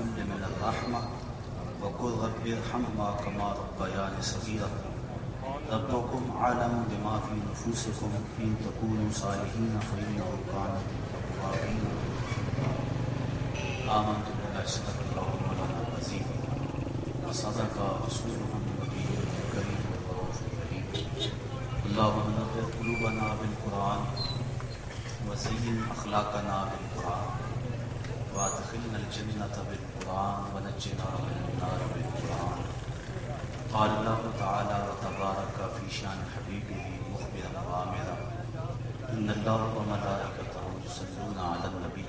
جناح من الرحمة. وقل رب ارحمهما كما ربياني صغيرا. ربكم أعلم بما في نفوسكم إن تكونوا صالحين فإنه كان توابين آمنت بالله صدق الله مولانا العظيم. وصدق رسوله النبي الكريم والرؤوف الرحيم اللهم نور قلوبنا بالقرآن وزين أخلاقنا بالقرآن وادخلنا الجنة بالقرآن ونجنا من النار بالقرآن قال الله تعالى وتبارك في شان حبيبه مخبرا وآمرا إن الله وملائكته يصلون على النبي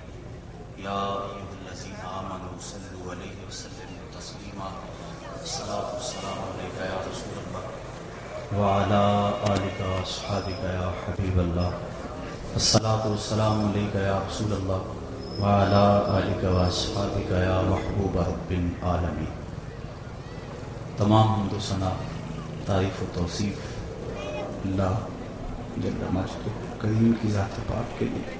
يا أيها الذين آمنوا صلوا عليه وسلموا تسليما الصلاة والسلام عليك يا رسول الله وعلى آلك وأصحابك يا حبيب الله. الصلاة والسلام عليك يا رسول الله. وعلى آلك وأصحابك يا محبوب رب العالمين تمام حمد و ثنا، تعریف و توصیف اللہ جل مجد کریم کی ذات پاک کے لیے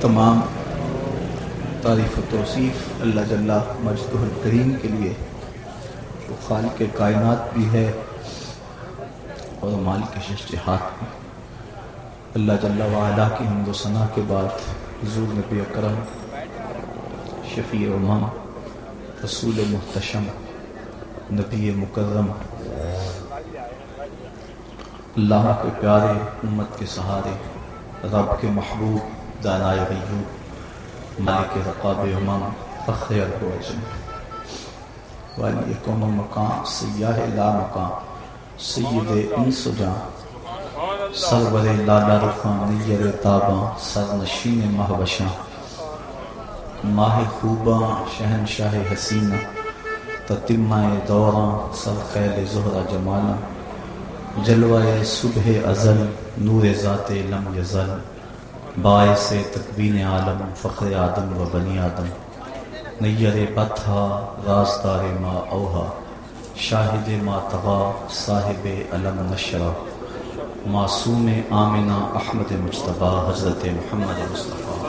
تمام تعریف و توصیف اللہ جل مجد الکریم کے لیے، جو خالق کائنات بھی ہے اور مالک ششتہات بھی۔ اللہ جل وعلا کی حمد و ثناء کے بعد حضور نبی اکرم، شفیع امام، رسول محتشم، نبی مکرم، اللہ کے پیارے امت کے سہارے، رب کے محبوب دانائے غیوب۔ مالک رقاب امام، فخر کو عجم والی کون مقام سیاہ لا مقام سید انس جان سرور لالا رخان نیر تاباں سر نشین مہوشاں ماہ خوباں، شہنشاہ حسینہ تتمہ دوراں سر خیل زہرہ جمالا جلوہ صبح ازل، نور ذات لم یزل۔ باعث تکوین عالم، فخر آدم و بنی آدم۔ نیر بتھا رازدار ما اوہا۔ شاہد ما تغا صاحب علم نشرہ معصوم آمنہ احمد مصطفیٰ حضرت محمد مصطفیٰ۔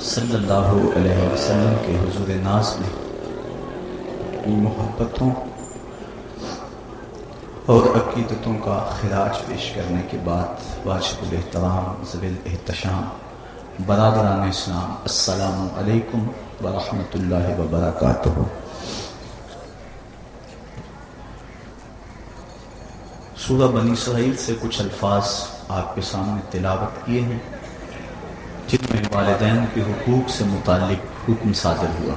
صلی اللہ علیہ وسلم کے حضور ناز میں محبتوں اور عقیدتوں کا خراج پیش کرنے کے بعد واجب الاحترام زبیل احتشام برادران اسلام، السلام علیکم ورحمۃ اللہ وبرکاتہ۔ سورہ بنی اسرائیل سے کچھ الفاظ آپ کے سامنے تلاوت کیے ہیں، جن میں والدین کے حقوق سے متعلق حکم صادر ہوا۔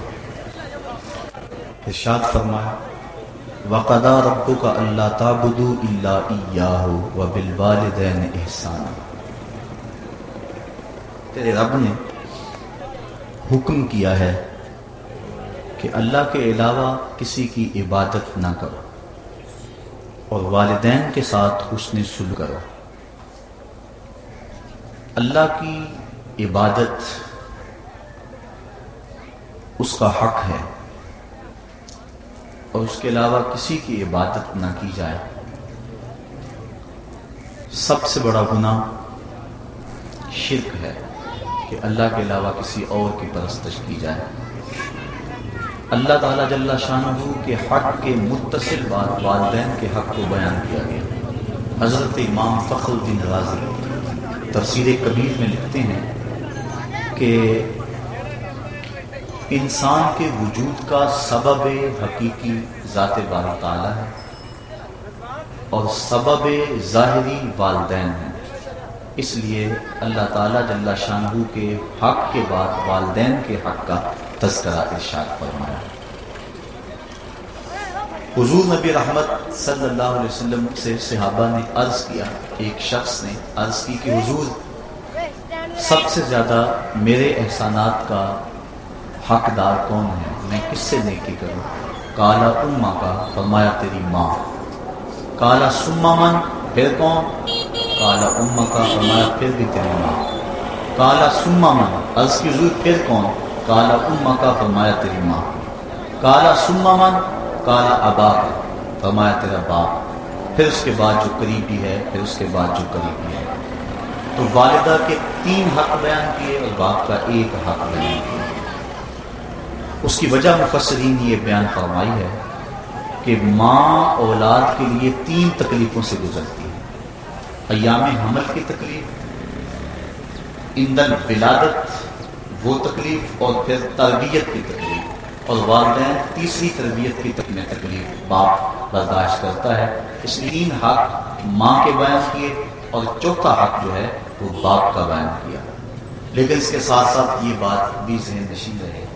ارشاد فرمایا وقدا ربو کا اللہ تابدو اللہ ایاہ و بالوالدین احسان تیرے رب نے حکم کیا ہے کہ اللہ کے علاوہ کسی کی عبادت نہ کرو اور والدین کے ساتھ حسن سل کرو۔ اللہ کی عبادت اس کا حق ہے۔ اور اس کے علاوہ کسی کی عبادت نہ کی جائے۔ سب سے بڑا گناہ شرک ہے کہ اللہ کے علاوہ کسی اور کی پرستش کی جائے۔ اللہ تعالیٰ جل شاہ کے حق کے متصل بات والدین کے حق کو بیان کیا گیا۔ حضرت امام فخر الدین رازی تفسیر کبیر میں لکھتے ہیں کہ انسان کے وجود کا سبب حقیقی ذات بار تعالیٰ ہے اور سبب ظاہری والدین ہیں۔ اس لیے اللہ تعالیٰ جل شاہ کے حق کے بعد والدین کے حق کا تذکرہ ارشاد فرمایا۔ حضور نبی رحمت صلی اللہ علیہ وسلم سے صحابہ نے عرض کیا، ایک شخص نے عرض کی کہ حضور، سب سے زیادہ میرے احسانات کا حقدار کون ہے؟ میں کس سے نیکی کروں؟ کالا اما کا، فرمایا تیری ماں۔ کالا سما من، پھر کون؟ کالا اما کا، فرمایا پھر بھی تیری ماں۔ کالا سما من، عرض کی حضور، پھر کون؟ کالا اما کا، فرمایا تیری ماں۔ کالا سما من، کالا ابا کا، فرمایا تیرا باپ۔ پھر اس کے بعد جو قریبی ہے، پھر اس کے بعد جو قریبی ہے۔ تو والدہ کے تین حق بیان کیے اور باپ کا ایک حق بیان کیا اس کی وجہ مفسرین یہ بیان فرمائی ہے کہ ماں اولاد کے لیے تین تکلیفوں سے گزرتی ہے۔ ایام حمل کی تکلیف، ایندھن ولادت، وہ تکلیف، اور پھر تربیت کی تکلیف۔ اور والدین تیسری تربیت کی تک تکلیف باپ برداشت کرتا ہے۔ اس لیے تین حق ماں کے بیان کیے اور چوتھا حق جو ہے وہ باپ کا بیان کیا۔ لیکن اس کے ساتھ ساتھ یہ بات بھی ذہن نشین رہے۔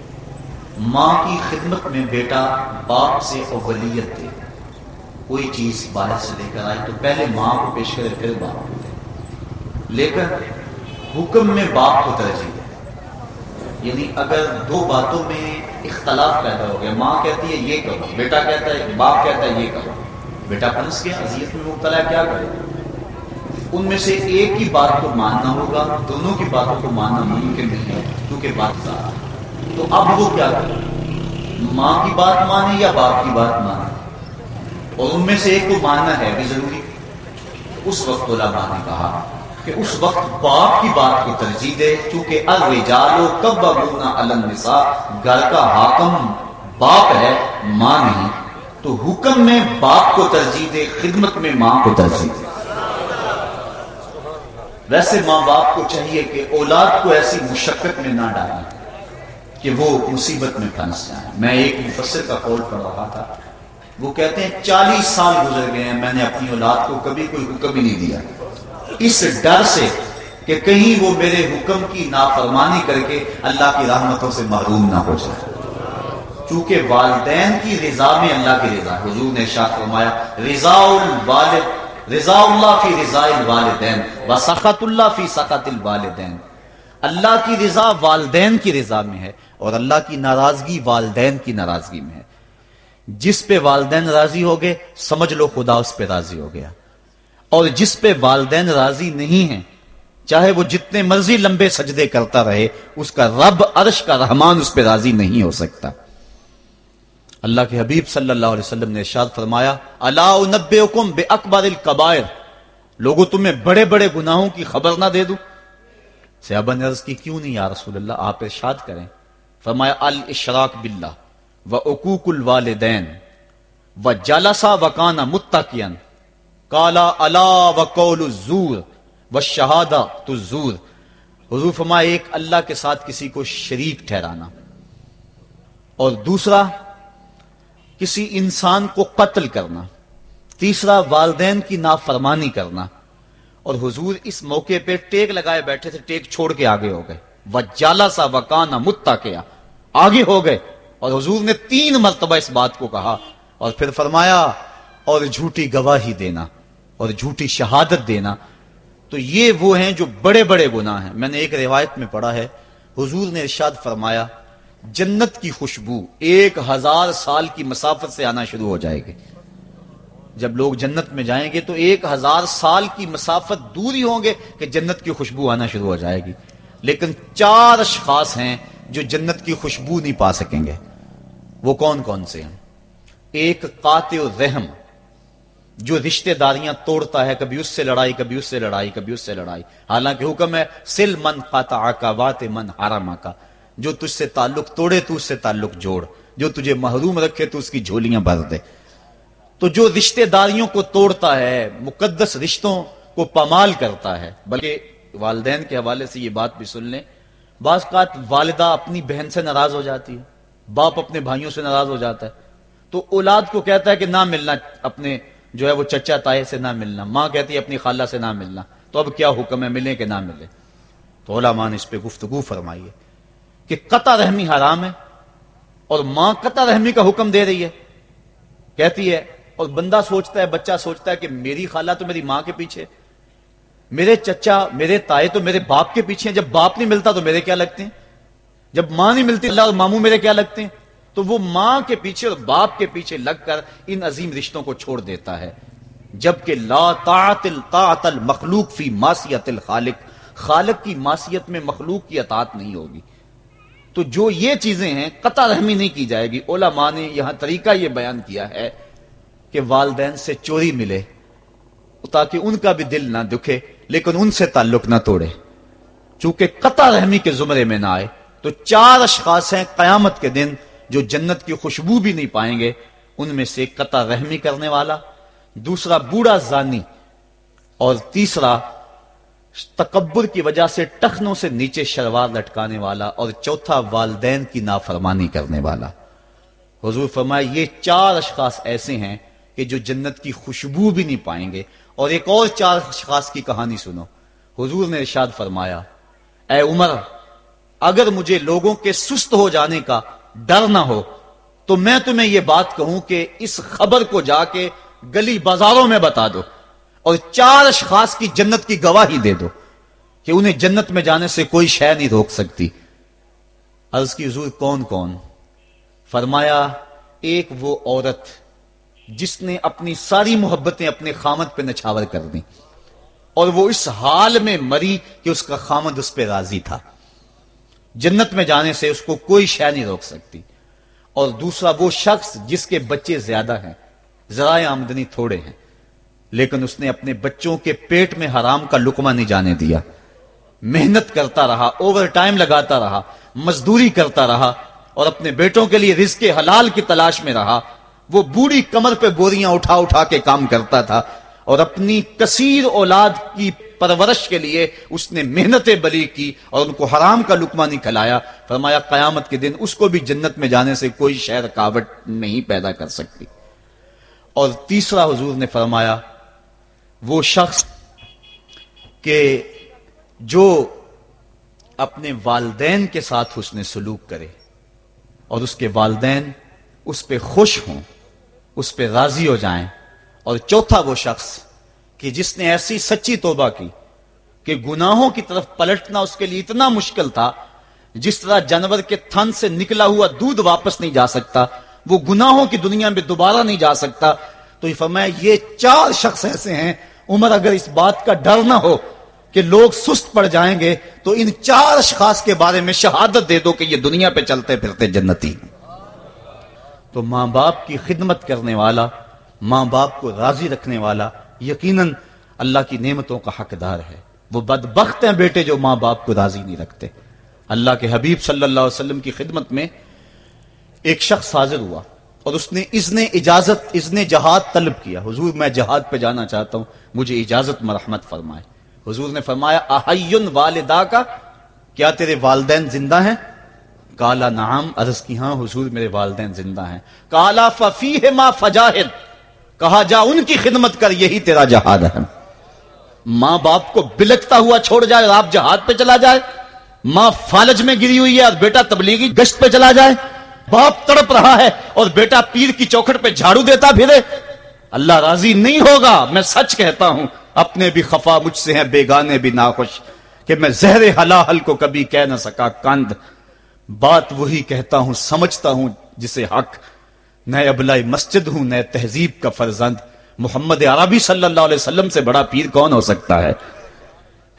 ماں کی خدمت میں بیٹا باپ سے اولیت دے۔ کوئی چیز باہر سے لے کر آئی تو پہلے ماں کو پیش کرے، پھر باپ کو دے۔ لیکن حکم میں باپ کو ترجیح دے۔ یعنی اگر دو باتوں میں اختلاف پیدا ہو گیا، ماں کہتی ہے یہ کرو بیٹا کہتا ہے، باپ کہتا ہے یہ کرو بیٹا پنس گیا اذیت میں مبتلا ہے، کیا کرے؟ ان میں سے ایک کی بات کو ماننا ہوگا، دونوں کی باتوں کو ماننا ممکن نہیں ہے، کیونکہ بات زیادہ تو اب وہ کیا کرے ماں کی بات مانے یا باپ کی بات مانے؟ اور ان میں سے ایک کو ماننا ہے بھی ضروری۔ اس وقت علماء نے کہا کہ اس وقت باپ کی بات کو ترجیح دے، چونکہ الرجال کب النساء، گھر کا حاکم باپ ہے، ماں نہیں۔ تو حکم میں باپ کو ترجیح دے، خدمت میں ماں کو ترجیح دے۔ ویسے ماں باپ کو چاہیے کہ اولاد کو ایسی مشقت میں نہ ڈالیں۔ کہ وہ مصیبت میں پھنس جائیں۔ میں ایک مفسر کا قول پڑھ رہا تھا۔ وہ کہتے ہیں، چالیس سال گزر گئے ہیں، میں نے اپنی اولاد کو کبھی کوئی حکم ہی نہیں دیا۔ اس ڈر سے کہ کہیں وہ میرے حکم کی نافرمانی کر کے اللہ کی رحمتوں سے محروم نہ ہو جائے۔ چونکہ والدین کی رضا میں اللہ کی رضا۔ حضور نے شاہ فرمایا، رضا الوالد، رضا اللہ فی رضا الوالدین و اللہ فی سخت الوالدین۔ اللہ کی رضا والدین کی رضا میں ہے اور اللہ کی ناراضگی والدین کی ناراضگی میں ہے۔ جس پہ والدین راضی ہو گئے، سمجھ لو خدا اس پہ راضی ہو گیا۔ اور جس پہ والدین راضی نہیں ہیں، چاہے وہ جتنے مرضی لمبے سجدے کرتا رہے، اس کا رب عرش کا رحمان اس پہ راضی نہیں ہو سکتا۔ اللہ کے حبیب صلی اللہ علیہ وسلم نے ارشاد فرمایا اللہ بے اکبر القبائر لوگوں تمہیں بڑے بڑے گناہوں کی خبر نہ دے دوں۔ صحابہ نے عرض کی کیوں نہیں یا رسول اللہ؟ آپ ارشاد کریں۔ فرمایا، الاشراک باللہ و اکوک الوالدین و جالسا وکانا متقین کالا اللہ و قول الزور و شہادہ تو زور حضور فرما ایک اللہ کے ساتھ کسی کو شریک ٹھہرانا۔ اور دوسرا، کسی انسان کو قتل کرنا۔ تیسرا، والدین کی نافرمانی کرنا۔ اور حضور اس موقع پہ ٹیک لگائے بیٹھے تھے، ٹیک چھوڑ کے آگے ہو گئے۔ وہ جالا سا وکانا متا کیا۔ آگے ہو گئے۔ اور حضور نے تین مرتبہ اس بات کو کہا اور پھر فرمایا، اور جھوٹی گواہی دینا، اور جھوٹی شہادت دینا۔ تو یہ وہ ہیں جو بڑے بڑے گناہ ہیں۔ میں نے ایک روایت میں پڑھا ہے، حضور نے ارشاد فرمایا، جنت کی خوشبو ایک ہزار سال کی مسافت سے آنا شروع ہو جائے گی۔ جب لوگ جنت میں جائیں گے تو ایک ہزار سال کی مسافت دور ہی ہوں گے کہ جنت کی خوشبو آنا شروع ہو جائے گی۔ لیکن چار اشخاص ہیں جو جنت کی خوشبو نہیں پا سکیں گے۔ وہ کون کون سے ہیں؟ ایک قاتل رحم جو رشتہ داریاں توڑتا ہے، کبھی اس سے لڑائی، کبھی اس سے لڑائی، کبھی اس سے لڑائی۔ حالانکہ حکم ہے، سل من قطع کا وات من حرام کا جو تجھ سے تعلق توڑے، تو اس سے تعلق جوڑ۔ جو تجھے محروم رکھے، تو اس کی جھولیاں بھر دے۔ تو جو رشتہ داریوں کو توڑتا ہے، مقدس رشتوں کو پامال کرتا ہے۔ بلکہ والدین کے حوالے سے یہ بات بھی سن لیں، بعض اوقات والدہ اپنی بہن سے ناراض ہو جاتی ہے، باپ اپنے بھائیوں سے ناراض ہو جاتا ہے۔ تو اولاد کو کہتا ہے کہ نہ ملنا، اپنے جو ہے وہ چچا تائے سے نہ ملنا، ماں کہتی ہے اپنی خالہ سے نہ ملنا۔ تو اب کیا حکم ہے ملے کہ نہ ملے تو علماء نے اس پہ گفتگو فرمائی ہے کہ قطع رحمی حرام ہے اور ماں قطع رحمی کا حکم دے رہی ہے۔ کہتی ہے اور بندہ سوچتا ہے، بچہ سوچتا ہے کہ میری خالہ تو میری ماں کے پیچھے میرے چچا، میرے تائے تو میرے باپ کے پیچھے ہیں۔ جب باپ نہیں ملتا تو میرے کیا لگتے ہیں؟ جب ماں نہیں ملتی، اللہ اور ماموں میرے کیا لگتے ہیں؟ تو وہ ماں کے پیچھے اور باپ کے پیچھے لگ کر ان عظیم رشتوں کو چھوڑ دیتا ہے۔ جبکہ لا طاعت الطاعت المخلوق فی ماسیت الخالق، خالق کی ماسیت میں مخلوق کی اطاعت نہیں ہوگی۔ تو جو یہ چیزیں ہیں، قطع رحمی نہیں کی جائے گی۔ علماء نے یہاں طریقہ یہ بیان کیا ہے کہ والدین سے چوری ملے تاکہ ان کا بھی دل نہ دکھے، لیکن ان سے تعلق نہ توڑے۔ چونکہ قطع رحمی کے زمرے میں نہ آئے، تو چار اشخاص ہیں قیامت کے دن جو جنت کی خوشبو بھی نہیں پائیں گے۔ ان میں سے قطع رحمی کرنے والا، دوسرا بوڑھا زانی، اور تیسرا تکبر کی وجہ سے ٹخنوں سے نیچے شلوار لٹکانے والا، اور چوتھا والدین کی نافرمانی کرنے والا۔ حضور فرمائے یہ چار اشخاص ایسے ہیں کہ جو جنت کی خوشبو بھی نہیں پائیں گے۔ اور ایک اور چار اشخاص کی کہانی سنو۔ حضور نے ارشاد فرمایا، اے عمر، اگر مجھے لوگوں کے سست ہو جانے کا ڈر نہ ہو، تو میں تمہیں یہ بات کہوں کہ اس خبر کو جا کے گلی بازاروں میں بتا دو اور چار اشخاص کی جنت کی گواہی دے دو کہ انہیں جنت میں جانے سے کوئی شے نہیں روک سکتی۔ عرض کی حضور، کون کون؟ فرمایا، ایک وہ عورت جس نے اپنی ساری محبتیں اپنے خامد پہ نچھاور کر دی اور وہ اس حال میں مری کہ اس کا خامد اس پہ راضی تھا۔ جنت میں جانے سے اس کو کوئی شے نہیں روک سکتی۔ اور دوسرا وہ شخص جس کے بچے زیادہ ہیں، ذرائع آمدنی تھوڑے ہیں، لیکن اس نے اپنے بچوں کے پیٹ میں حرام کا لکمہ نہیں جانے دیا۔ محنت کرتا رہا اوور ٹائم لگاتا رہا، مزدوری کرتا رہا اور اپنے بیٹوں کے لیے رزق حلال کی تلاش میں رہا۔ وہ بوڑھی کمر پہ بوریاں اٹھا اٹھا کے کام کرتا تھا اور اپنی کثیر اولاد کی پرورش کے لیے اس نے محنتیں بلی کی اور ان کو حرام کا لکمہ نہیں کھلایا۔ فرمایا، قیامت کے دن اس کو بھی جنت میں جانے سے کوئی شہر رکاوٹ نہیں پیدا کر سکتی۔ اور تیسرا حضور نے فرمایا، وہ شخص کہ جو اپنے والدین کے ساتھ حسن سلوک کرے اور اس کے والدین اس پہ خوش ہوں۔ اس پہ راضی ہو جائیں۔ اور چوتھا وہ شخص کہ جس نے ایسی سچی توبہ کی کہ گناہوں کی طرف پلٹنا اس کے لیے اتنا مشکل تھا، جس طرح جانور کے تھن سے نکلا ہوا دودھ واپس نہیں جا سکتا، وہ گناہوں کی دنیا میں دوبارہ نہیں جا سکتا۔ تو یہ فرمایا، یہ چار شخص ایسے ہیں، عمر اگر اس بات کا ڈر نہ ہو کہ لوگ سست پڑ جائیں گے، تو ان چار اشخاص کے بارے میں شہادت دے دو کہ یہ دنیا پہ چلتے پھرتے جنتی تو ماں باپ کی خدمت کرنے والا، ماں باپ کو راضی رکھنے والا یقیناً اللہ کی نعمتوں کا حقدار ہے۔ وہ بدبخت ہیں بیٹے جو ماں باپ کو راضی نہیں رکھتے۔ اللہ کے حبیب صلی اللہ علیہ وسلم کی خدمت میں ایک شخص حاضر ہوا اور اس نے اذن اجازت اذن جہاد طلب کیا۔ حضور، میں جہاد پہ جانا چاہتا ہوں، مجھے اجازت مرحمت فرمائے۔ حضور نے فرمایا احیون والدہ کا کیا تیرے والدین زندہ ہیں؟ کالا نام عرض کی ہاں حضور میرے والدین زندہ ہیں۔ کالا ففی ما فجاہد۔ کہا، جا ان کی خدمت کر، یہی تیرا جہاد ہے۔ ماں باپ کو بلکتا ہوا چھوڑ جائے اور آپ جہاد پہ چلا جائے۔ ماں فالج میں گری ہوئی ہے اور بیٹا تبلیغی گشت پہ چلا جائے۔ باپ تڑپ رہا ہے اور بیٹا پیر کی چوکھٹ پہ جھاڑو دیتا پھرے۔ اللہ راضی نہیں ہوگا، میں سچ کہتا ہوں۔ اپنے بھی خفا مجھ سے ہیں، بیگانے بھی ناخوش۔ کہ میں زہر حلاحل کو کبھی کہہ نہ سکا کند بات وہی کہتا ہوں، سمجھتا ہوں، جسے حق۔ نئے ابلا مسجد ہوں نئے تہذیب کا فرزند۔ محمد عربی صلی اللہ علیہ وسلم سے بڑا پیر کون ہو سکتا ہے؟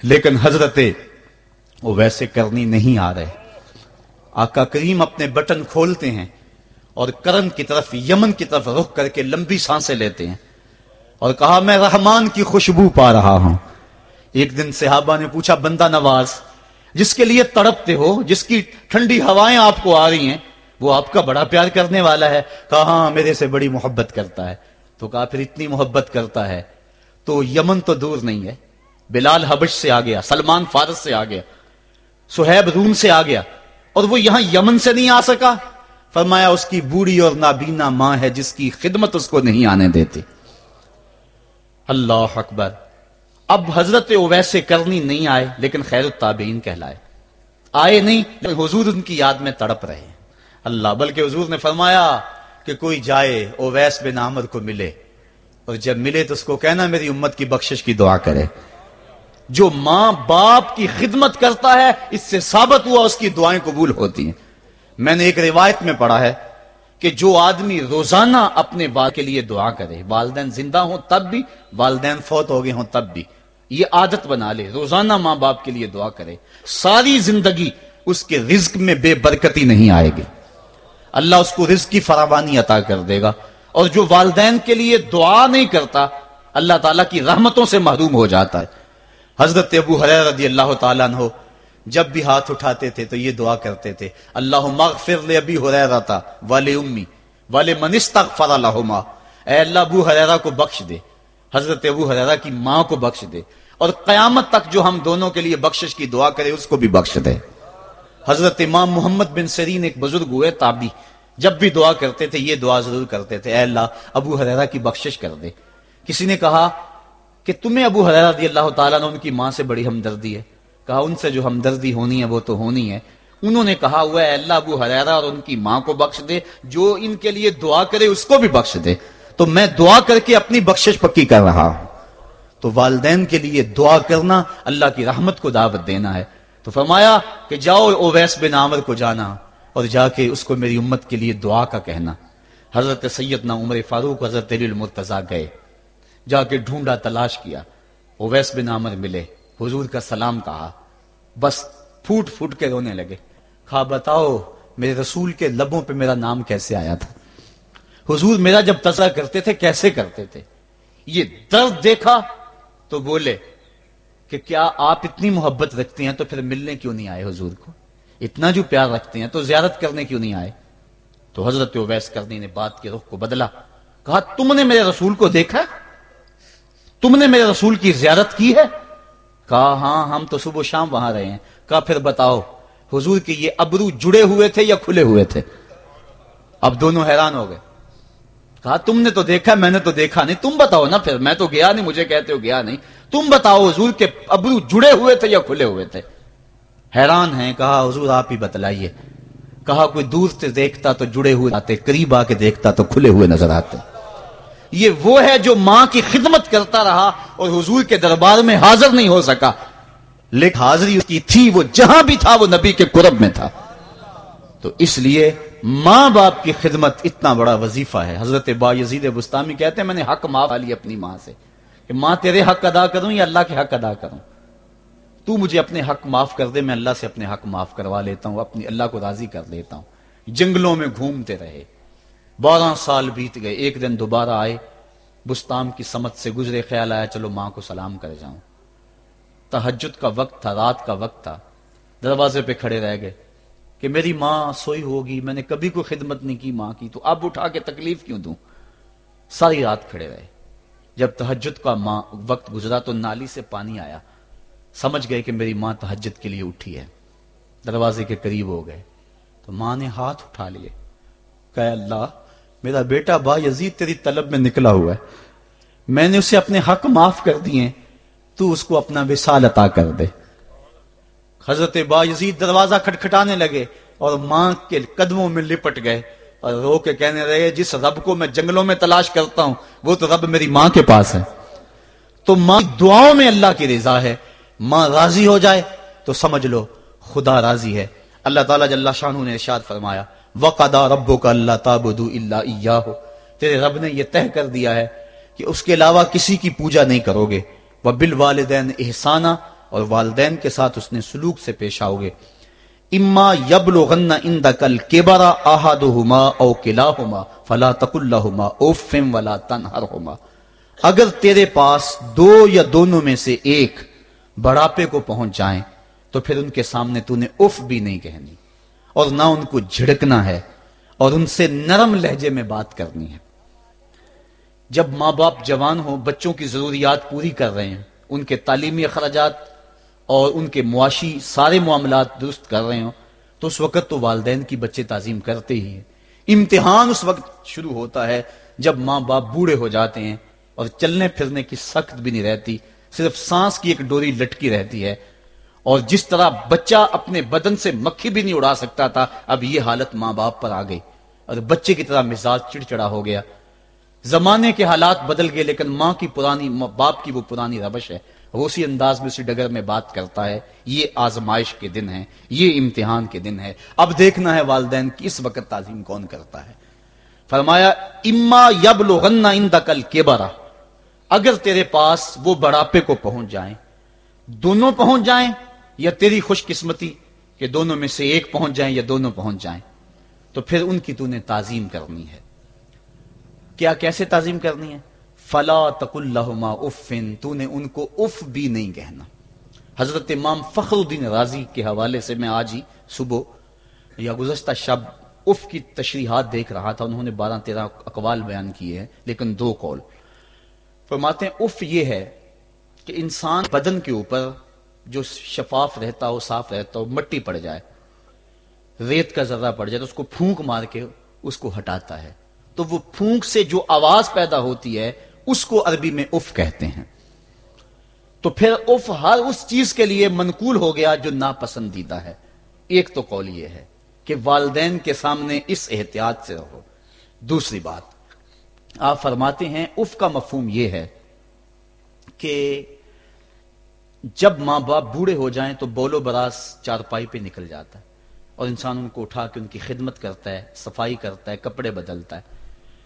لیکن حضرت، وہ ویسے کرنی نہیں آ رہے۔ آقا کریم اپنے بٹن کھولتے ہیں اور کرن کی طرف، یمن کی طرف رخ کر کے لمبی سانسیں لیتے ہیں۔ اور کہا، میں رحمان کی خوشبو پا رہا ہوں۔ ایک دن صحابہ نے پوچھا، بندہ نواز جس کے لیے تڑپتے ہو، جس کی ٹھنڈی ہوائیں آپ کو آ رہی ہیں، وہ آپ کا بڑا پیار کرنے والا ہے۔ کہا ہاں میرے سے بڑی محبت کرتا ہے۔ تو کہا، پھر اتنی محبت کرتا ہے۔ تو یمن تو دور نہیں ہے۔ بلال حبش سے آ گیا، سلمان فارس سے آ گیا، سہیب روم سے آ گیا۔ اور وہ یہاں یمن سے نہیں آ سکا۔ فرمایا، اس کی بوڑھی اور نابینا ماں ہے، جس کی خدمت اس کو نہیں آنے دیتی اللہ اکبر۔ اب حضرت اویس کرنی نہیں آئے، لیکن خیر التابعین کہلائے۔ آئے نہیں حضور ان کی یاد میں تڑپ رہے۔ اللہ، بلکہ حضور نے فرمایا کہ کوئی جائے اویس بن عامر کو ملے، اور جب ملے تو اس کو کہنا میری امت کی بخشش کی دعا کرے۔ جو ماں باپ کی خدمت کرتا ہے، اس سے ثابت ہوا اس کی دعائیں قبول ہوتی ہیں۔ میں نے ایک روایت میں پڑھا ہے کہ جو آدمی روزانہ اپنے بال کے لیے دعا کرے، والدین زندہ ہوں تب بھی، والدین فوت ہو گئے ہوں تب بھی۔ یہ عادت بنا لے، روزانہ ماں باپ کے لیے دعا کرے۔ ساری زندگی اس کے رزق میں بے برکتی نہیں آئے گی۔ اللہ اس کو رزق کی فراوانی عطا کر دے گا۔ اور جو والدین کے لیے دعا نہیں کرتا، اللہ تعالیٰ کی رحمتوں سے محروم ہو جاتا ہے۔ حضرت ابو حریر رضی اللہ تعالیٰ عنہ جب بھی ہاتھ اٹھاتے تھے تو یہ دعا کرتے تھے اللہ مغفر لے ابی حریرہ تا والے امی والے من استغفر لہما۔ اے اللہ، ابو حریرہ کو بخش دے۔ حضرت ابو حریرہ کی ماں کو بخش دے۔ اور قیامت تک جو ہم دونوں کے لیے بخشش کی دعا کرے، اس کو بھی بخش دے۔ حضرت امام محمد بن سرین ایک بزرگ ہوئے تابی جب بھی دعا کرتے تھے، یہ دعا ضرور کرتے تھے، اے اللہ، ابو حریرہ کی بخشش کر دے۔ کسی نے کہا کہ تمہیں ابو حریرہ رضی اللہ تعالیٰ نے ان کی ماں سے بڑی ہمدردی ہے۔ کہا، ان سے جو ہمدردی ہونی ہے، وہ تو ہونی ہے۔ انہوں نے کہا ہوا ہے اللہ، ابو حریرہ اور ان کی ماں کو بخش دے، جو ان کے لیے دعا کرے، اس کو بھی بخش دے۔ تو میں دعا کر کے اپنی بخشش پکی کر رہا ہوں۔ تو والدین کے لیے دعا کرنا اللہ کی رحمت کو دعوت دینا ہے۔ تو فرمایا کہ جاؤ اویس بن عامر کو جانا اور جا کے اس کو میری امت کے لیے دعا کا کہنا۔ حضرت سیدنا عمر فاروق حضرت علی المرتضی گئے۔ جا کے ڈھونڈا تلاش کیا۔ اویس بن عامر ملے۔ حضور کا سلام کہا۔ بس پھوٹ پھوٹ کے رونے لگے۔ کہا، بتاؤ میرے رسول کے لبوں پہ میرا نام کیسے آیا تھا؟ حضور میرا جب تذرا کرتے تھے، کیسے کرتے تھے؟ یہ درد دیکھا تو بولے کہ کیا آپ اتنی محبت رکھتے ہیں تو پھر ملنے کیوں نہیں آئے حضور کو؟ اتنا جو پیار رکھتے ہیں تو زیارت کرنے کیوں نہیں آئے؟ تو حضرت اویس کرنی نے بات کے رخ کو بدلا، کہا، تم نے میرے رسول کو دیکھا؟ تم نے میرے رسول کی زیارت کی ہے؟ کہا ہاں ہم تو صبح شام وہاں رہے ہیں۔ کہا، پھر بتاؤ، حضور کے یہ ابرو جڑے ہوئے تھے یا کھلے ہوئے تھے؟ اب دونوں حیران ہو گئے۔ کہا، تم نے تو دیکھا، میں نے تو دیکھا نہیں، تم بتاؤ نا پھر، میں تو گیا نہیں، مجھے کہتے ہو گیا نہیں، تم بتاؤ حضور کے ابرو جڑے ہوئے تھے یا کھلے ہوئے تھے؟ حیران ہیں، کہا، حضور آپ ہی بتلائیے۔ کہا، کوئی دور سے دیکھتا تو جڑے ہوئے آتے، قریب آ کے دیکھتا تو کھلے ہوئے نظر آتے۔ یہ وہ ہے جو ماں کی خدمت کرتا رہا اور حضور کے دربار میں حاضر نہیں ہو سکا۔ لیکن حاضری اس کی تھی، وہ جہاں بھی تھا، وہ نبی کے قرب میں تھا۔ تو اس لیے ماں باپ کی خدمت اتنا بڑا وظیفہ ہے۔ حضرت با یزید بستانی کہتے ہیں، میں نے حق معاف لی اپنی ماں سے کہ ماں، تیرے حق ادا کروں یا اللہ کے حق ادا کروں؟ تو مجھے اپنے حق معاف کر دے، میں اللہ سے اپنے حق معاف کروا لیتا ہوں، اپنی اللہ کو راضی کر لیتا ہوں۔ جنگلوں میں گھومتے رہے۔ بارہ سال بیت گئے، ایک دن دوبارہ آئے، بستان کی سمت سے گزرے، خیال آیا، چلو ماں کو سلام کر جاؤں۔ تحجد کا وقت تھا، رات کا وقت تھا۔ دروازے پہ کھڑے رہ گئے۔ کہ میری ماں سوئی ہوگی، میں نے کبھی کوئی خدمت نہیں کی ماں کی، تو اب اٹھا کے تکلیف کیوں دوں؟ ساری رات کھڑے رہے۔ جب تحجد کا ماں وقت گزرا تو نالی سے پانی آیا۔ سمجھ گئے کہ میری ماں تحجد کے لیے اٹھی ہے۔ دروازے کے قریب ہو گئے۔ تو ماں نے ہاتھ اٹھا لیے۔ کہ اللہ، میرا بیٹا با یزید تیری طلب میں نکلا ہوا ہے۔ میں نے اسے اپنے حق معاف کر دیے۔ تو اس کو اپنا وسال عطا کر دے۔ حضرت با یزید دروازہ کھٹکھٹانے لگے اور ماں کے قدموں میں لپٹ گئے اور رو کے کہنے رہے جس رب کو میں جنگلوں میں تلاش کرتا ہوں، وہ تو رب میری ماں کے پاس ہے۔ تو ماں دعاؤں میں اللہ کی رضا ہے۔ ماں راضی ہو جائے تو سمجھ لو خدا راضی ہے۔ اللہ تعالیٰ جل شاہ نے ارشاد فرمایا، وقدا ربو کا اللہ تابود اللہ ہو تیرے رب نے یہ طے کر دیا ہے کہ اس کے علاوہ کسی کی پوجا نہیں کرو گے۔ وہ بال والدین احسانہ اور والدین کے ساتھ اس نے سلوک سے پیش آؤ گے اما یبل غن ان دکل کیبرا احاد ہوما او کلا ہوما فلا تک اللہ ہوما او فم ولا تنہر ہوما اگر تیرے پاس دو یا دونوں میں سے ایک بڑھاپے کو پہنچ جائیں، تو پھر ان کے سامنے تو نے اف بھی نہیں کہنی۔ اور نہ ان کو جھڑکنا ہے، اور ان سے نرم لہجے میں بات کرنی ہے۔ جب ماں باپ جوان ہوں، بچوں کی ضروریات پوری کر رہے ہیں، ان کے تعلیمی اخراجات اور ان کے معاشی سارے معاملات درست کر رہے ہوں، تو اس وقت تو والدین کی بچے تعظیم کرتے ہی ہیں۔ امتحان اس وقت شروع ہوتا ہے جب ماں باپ بوڑھے ہو جاتے ہیں اور چلنے پھرنے کی سخت بھی نہیں رہتی، صرف سانس کی ایک ڈوری لٹکی رہتی ہے۔ اور جس طرح بچہ اپنے بدن سے مکھی بھی نہیں اڑا سکتا تھا، اب یہ حالت ماں باپ پر آ گئی۔ اور بچے کی طرح مزاج چڑچڑا ہو گیا۔ زمانے کے حالات بدل گئے، لیکن ماں کی پرانی باپ کی وہ پرانی روش ہے۔ وہ اسی انداز میں، اسی ڈگر میں بات کرتا ہے، یہ آزمائش کے دن ہے یہ امتحان کے دن ہے اب دیکھنا ہے والدین کی اس وقت تعظیم کون کرتا ہے۔ فرمایا، اما یب لو کل کے برا اگر تیرے پاس وہ بڑھاپے کو پہنچ جائیں، دونوں پہنچ جائیں، یا تیری خوش قسمتی کہ دونوں میں سے ایک پہنچ جائیں یا دونوں پہنچ جائیں، تو پھر ان کی تو نے تعظیم کرنی ہے۔ کیا کیسے تعظیم کرنی ہے؟ فلا تک اللہ افن تو نے ان کو اف بھی نہیں کہنا۔ حضرت امام فخر الدین راضی کے حوالے سے میں آج ہی صبح یا گزشتہ شب اف کی تشریحات دیکھ رہا تھا، انہوں نے بارہ تیرہ اقوال بیان کیے ہیں، لیکن دو کال فرماتے ہیں، اف یہ ہے کہ انسان بدن کے اوپر جو شفاف رہتا ہو، صاف رہتا ہو، مٹی پڑ جائے، ریت کا ذرہ پڑ جائے، تو اس کو پھونک مار کے اس کو ہٹاتا ہے۔ تو وہ پھونک سے جو آواز پیدا ہوتی ہے اس کو عربی میں اف کہتے ہیں۔ تو پھر اف ہر اس چیز کے لیے منقول ہو گیا جو ناپسندیدہ ہے۔ ایک تو قول یہ ہے کہ والدین کے سامنے اس احتیاط سے رہو۔ دوسری بات، آپ فرماتے ہیں اف کا مفہوم یہ ہے کہ جب ماں باپ بوڑھے ہو جائیں تو بولو براس چارپائی پہ نکل جاتا ہے اور انسان ان کو اٹھا کے ان کی خدمت کرتا ہے، صفائی کرتا ہے، کپڑے بدلتا ہے۔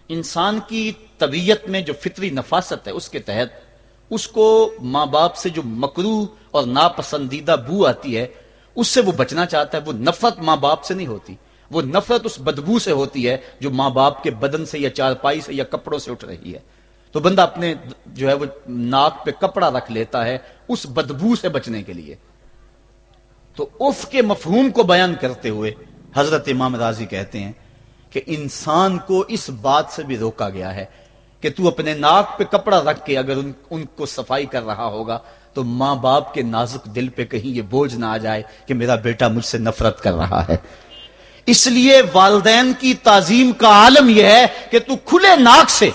انسان کی طبیعت میں جو فطری نفاست ہے اس کے تحت، اس کو ماں باپ سے جو مکرو اور ناپسندیدہ بو آتی ہے، اس سے وہ بچنا چاہتا ہے، وہ نفرت ماں باپ سے نہیں ہوتی۔ وہ نفرت اس بدبو سے ہوتی ہے جو ماں باپ کے بدن سے یا چارپائی سے یا کپڑوں سے اٹھ رہی ہے۔ تو بندہ اپنے جو ہے وہ ناک پہ کپڑا رکھ لیتا ہے اس بدبو سے بچنے کے لیے۔ تو اف کے مفہوم کو بیان کرتے ہوئے حضرت امام راضی کہتے ہیں کہ انسان کو اس بات سے بھی روکا گیا ہے کہ تو اپنے ناک پہ کپڑا رکھ کے اگر ان ان کو صفائی کر رہا ہوگا تو ماں باپ کے نازک دل پہ کہیں یہ بوجھ نہ آ جائے کہ میرا بیٹا مجھ سے نفرت کر رہا ہے۔ اس لیے والدین کی تعظیم کا عالم یہ ہے کہ تو کھلے ناک سے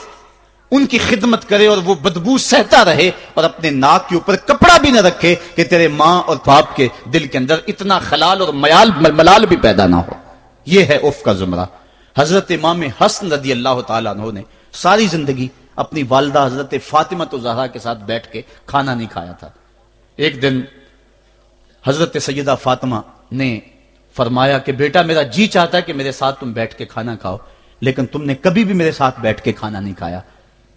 ان کی خدمت کرے اور وہ بدبو سہتا رہے اور اپنے ناک کے اوپر کپڑا بھی نہ رکھے کہ تیرے ماں اور باپ کے دل کے اندر اتنا خلال اور میال ملال بھی پیدا نہ ہو۔ یہ ہے اف کا زمرہ۔ حضرت امام حسن رضی اللہ تعالیٰ عنہ نے ساری زندگی اپنی والدہ حضرت فاطمہ تو زہرا کے ساتھ بیٹھ کے کھانا نہیں کھایا تھا۔ ایک دن حضرت سیدہ فاطمہ نے فرمایا کہ بیٹا میرا جی چاہتا ہے کہ میرے ساتھ تم بیٹھ کے کھانا کھاؤ، لیکن تم نے کبھی بھی میرے ساتھ بیٹھ کے کھانا نہیں کھایا۔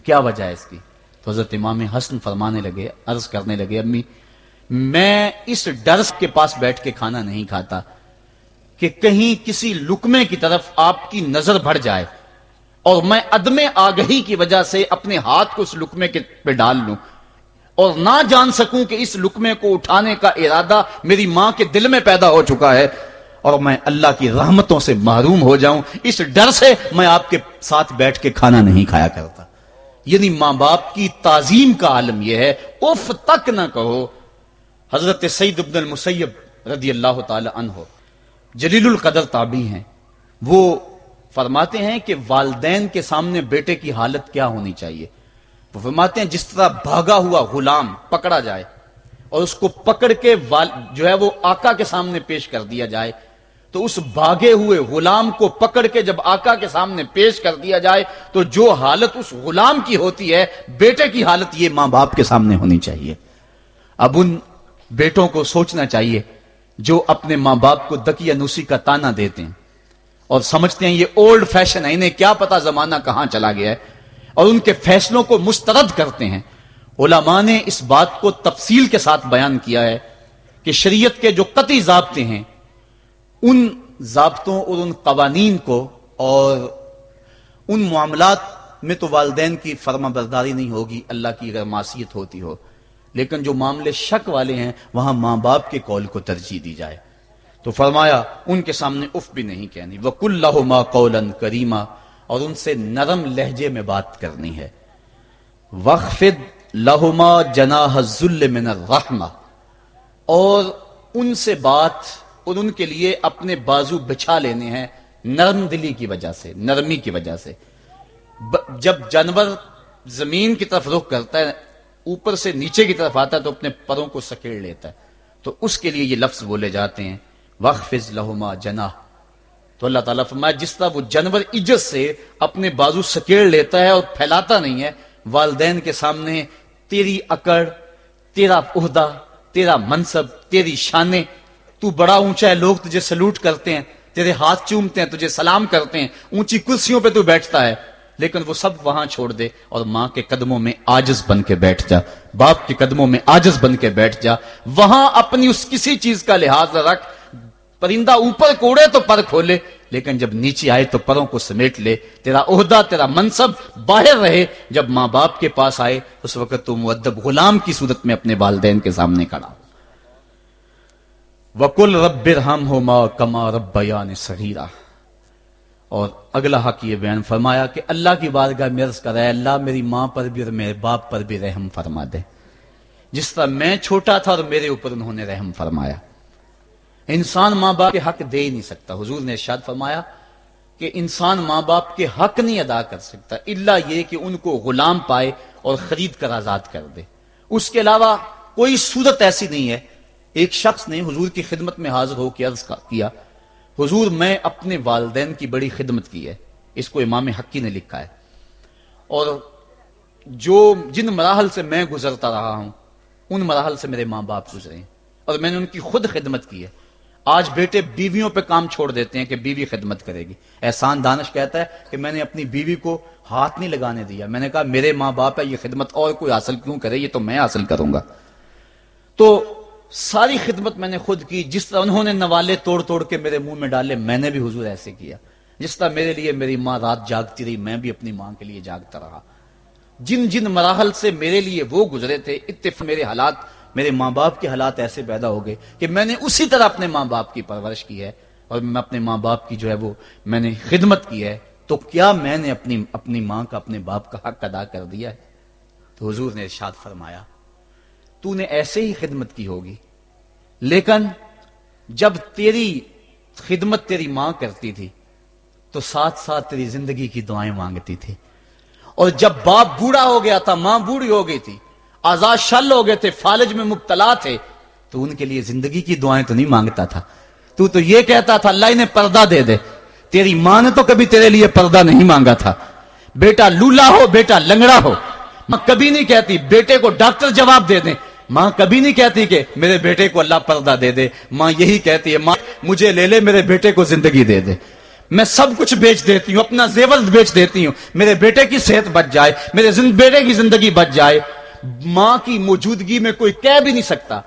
کیا وجہ ہے اس کی؟ تو حضرت امام حسن فرمانے لگے، عرض کرنے لگے، امی، میں اس ڈرس کے پاس بیٹھ کے کھانا نہیں کھاتا۔ کہ کہیں کسی لکمے کی طرف آپ کی نظر بڑھ جائے اور میں عدم آگہی کی وجہ سے اپنے ہاتھ کو اس لکمے کے پہ ڈال لوں اور نہ جان سکوں کہ اس لکمے کو اٹھانے کا ارادہ میری ماں کے دل میں پیدا ہو چکا ہے اور میں اللہ کی رحمتوں سے محروم ہو جاؤں اس ڈر سے میں آپ کے ساتھ بیٹھ کے کھانا نہیں کھایا کرتا۔ یعنی ماں باپ کی تعظیم کا عالم یہ ہے، اف تک نہ کہو، حضرت سعید ابن المسیب رضی اللہ تعالی عنہ۔ جلیل القدر تابی ہیں۔ وہ فرماتے ہیں کہ والدین کے سامنے بیٹے کی حالت کیا ہونی چاہیے۔ وہ فرماتے ہیں جس طرح بھاگا ہوا غلام پکڑا جائے اور اس کو پکڑ کے جو ہے وہ آقا کے سامنے پیش کر دیا جائے، تو اس بھاگے ہوئے غلام کو پکڑ کے جب آقا کے سامنے پیش کر دیا جائے، تو جو حالت اس غلام کی ہوتی ہے، بیٹے کی حالت یہ ماں باپ کے سامنے ہونی چاہیے۔ اب ان بیٹوں کو سوچنا چاہیے جو اپنے ماں باپ کو دکی نوسی کا تانا دیتے ہیں۔ اور سمجھتے ہیں یہ اولڈ فیشن ہے، انہیں کیا پتا زمانہ کہاں چلا گیا ہے۔ اور ان کے فیصلوں کو مسترد کرتے ہیں۔ علماء نے اس بات کو تفصیل کے ساتھ بیان کیا ہے کہ شریعت کے جو قطعی ضابطے ہیں، ان ضابطوں اور ان قوانین کو اور ان معاملات میں تو والدین کی فرما برداری نہیں ہوگی، اللہ کی غیر معصیت ہوتی ہو۔ لیکن جو معاملے شک والے ہیں، وہاں ماں باپ کے کال کو ترجیح دی جائے۔ تو فرمایا، ان کے سامنے اف بھی نہیں کہنی۔ وہ کل ماں قولن کریما اور ان سے نرم لہجے میں بات کرنی ہے۔ وقف لہما جنا من الرحمہ اور ان سے بات اور ان کے لیے اپنے بازو بچھا لینے ہیں نرم دلی کی وجہ سے، نرمی کی وجہ سے۔ جب جانور زمین کی طرف رخ کرتا ہے اوپر سے نیچے کی طرف آتا ہے تو اپنے پروں کو سکیڑ لیتا ہے۔ تو اس کے لیے یہ لفظ بولے جاتے ہیں وقف لہما جنا تو اللہ تعالیٰ فرمایا، جس طرح وہ جانور عجت سے اپنے بازو سکیڑ لیتا ہے اور پھیلاتا نہیں ہے، والدین کے سامنے تیری اکڑ، تیرا عہدہ، تیرا منصب، تیری شانے تو بڑا اونچا ہے، لوگ تجھے سلوٹ کرتے ہیں، تیرے ہاتھ چومتے ہیں، تجھے سلام کرتے ہیں، اونچی کرسیوں پہ تو بیٹھتا ہے۔ لیکن وہ سب وہاں چھوڑ دے اور ماں کے قدموں میں آجز بن کے بیٹھ جا، باپ کے قدموں میں آجز بن کے بیٹھ جا۔ وہاں اپنی اس کسی چیز کا لحاظ رکھ، پرندہ اوپر کوڑے تو پر کھولے، لیکن جب نیچے آئے تو پروں کو سمیٹ لے۔ تیرا عہدہ، تیرا منصب باہر رہے۔ جب ماں باپ کے پاس آئے، اس وقت تو مدب غلام کی صورت میں اپنے والدین کے سامنے کھڑا۔ وکل رب ہم ہو ماں کما رب سہیرا اور اگلا حق یہ بیان فرمایا کہ اللہ کی بارگاہ مرض کر ہے، اللہ میری ماں پر بھی اور میرے باپ پر بھی رحم فرما دے۔ جس طرح میں چھوٹا تھا اور میرے اوپر انہوں نے رحم فرمایا۔ انسان ماں باپ کے حق دے ہی نہیں سکتا۔ حضور نے ارشاد فرمایا کہ انسان ماں باپ کے حق نہیں ادا کر سکتا اللہ یہ کہ ان کو غلام پائے اور خرید کر آزاد کر دے۔ اس کے علاوہ کوئی صورت ایسی نہیں ہے۔ ایک شخص نے حضور کی خدمت میں حاضر ہو کے عرض کیا حضور میں اپنے والدین کی بڑی خدمت کی ہے۔ اس کو امام حقی نے لکھا ہے۔ اور جو جن مراحل سے میں گزرتا رہا ہوں، ان مراحل سے میرے ماں باپ گزرے ہیں۔ اور میں نے ان کی خود خدمت کی ہے۔ آج بیٹے بیویوں پہ کام چھوڑ دیتے ہیں کہ بیوی خدمت کرے گی۔ احسان دانش کہتا ہے کہ میں نے اپنی بیوی کو ہاتھ نہیں لگانے دیا۔ میں نے کہا، میرے ماں باپ ہے، یہ خدمت اور کوئی حاصل کیوں کرے؟ یہ تو میں حاصل کروں گا۔ تو ساری خدمت میں نے خود کی، جس طرح انہوں نے نوالے توڑ توڑ کے میرے منہ میں ڈالے، میں نے بھی حضور ایسے کیا۔ جس طرح میرے لیے میری ماں رات جاگتی رہی، میں بھی اپنی ماں کے لیے جاگتا رہا۔ جن جن مراحل سے میرے لیے وہ گزرے تھے اتف میرے حالات، میرے ماں باپ کے حالات ایسے پیدا ہو گئے کہ میں نے اسی طرح اپنے ماں باپ کی پرورش کی ہے۔ اور میں اپنے ماں باپ کی جو ہے وہ میں نے خدمت کی ہے، تو کیا میں نے اپنی اپنی ماں کا، اپنے باپ کا حق ادا کر دیا ہے؟ تو حضور نے ارشاد فرمایا تو نے ایسے ہی خدمت کی ہوگی۔ لیکن جب تیری خدمت تیری ماں کرتی تھی، تو ساتھ ساتھ تیری زندگی کی دعائیں مانگتی تھی۔ اور جب باپ بوڑھا ہو گیا تھا، ماں بوڑھی ہو گئی تھی، آزاد شل ہو گئے تھے، فالج میں مبتلا تھے، تو ان کے لیے زندگی کی دعائیں تو نہیں مانگتا تھا۔ تو تو یہ کہتا تھا، اللہ انہیں پردہ دے دے۔ تیری ماں نے تو کبھی تیرے لیے پردہ نہیں مانگا تھا۔ بیٹا لولا ہو، بیٹا لنگڑا ہو۔ ماں کبھی نہیں کہتی، بیٹے کو ڈاکٹر جواب دے دیں۔ ماں کبھی نہیں کہتی کہ میرے بیٹے کو اللہ پردہ دے دے۔ ماں یہی کہتی ہے، ماں، مجھے لے لے، میرے بیٹے کو زندگی دے دے۔ میں سب کچھ بیچ دیتی ہوں، اپنا زیور بیچ دیتی ہوں۔ میرے بیٹے کی صحت بچ جائے، میرے بیٹے کی زندگی بچ جائے۔ ماں کی موجودگی میں کوئی کہہ بھی نہیں سکتا۔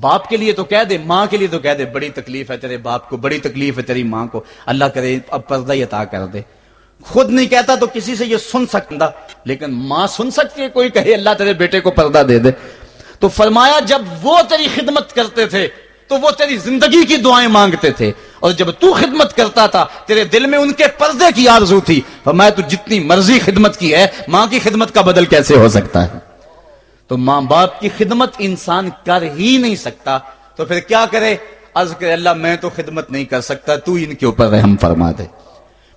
باپ کے لیے تو کہہ دے، ماں کے لیے تو کہہ دے، بڑی تکلیف ہے تیرے باپ کو، بڑی تکلیف ہے تیری ماں کو۔ اللہ کرے، اب پردہ ہی عطا کر دے۔ خود نہیں کہتا تو کسی سے یہ سن سکتا، لیکن ماں سن سکتی ہے، کوئی کہے اللہ تیرے بیٹے کو پردہ دے دے۔ تو فرمایا جب وہ تیری خدمت کرتے تھے، تو وہ تیری زندگی کی دعائیں مانگتے تھے۔ اور جب تو خدمت کرتا تھا، تیرے دل میں ان کے پردے کی آرزو تھی۔ فرمایا، تو جتنی مرضی خدمت کی ہے، ماں کی خدمت کا بدل کیسے ہو سکتا ہے؟ تو ماں باپ کی خدمت انسان کر ہی نہیں سکتا۔ تو پھر کیا کرے؟ عرض کرے، اللہ، میں تو خدمت نہیں کر سکتا، تو ان کے اوپر رحم فرما دے۔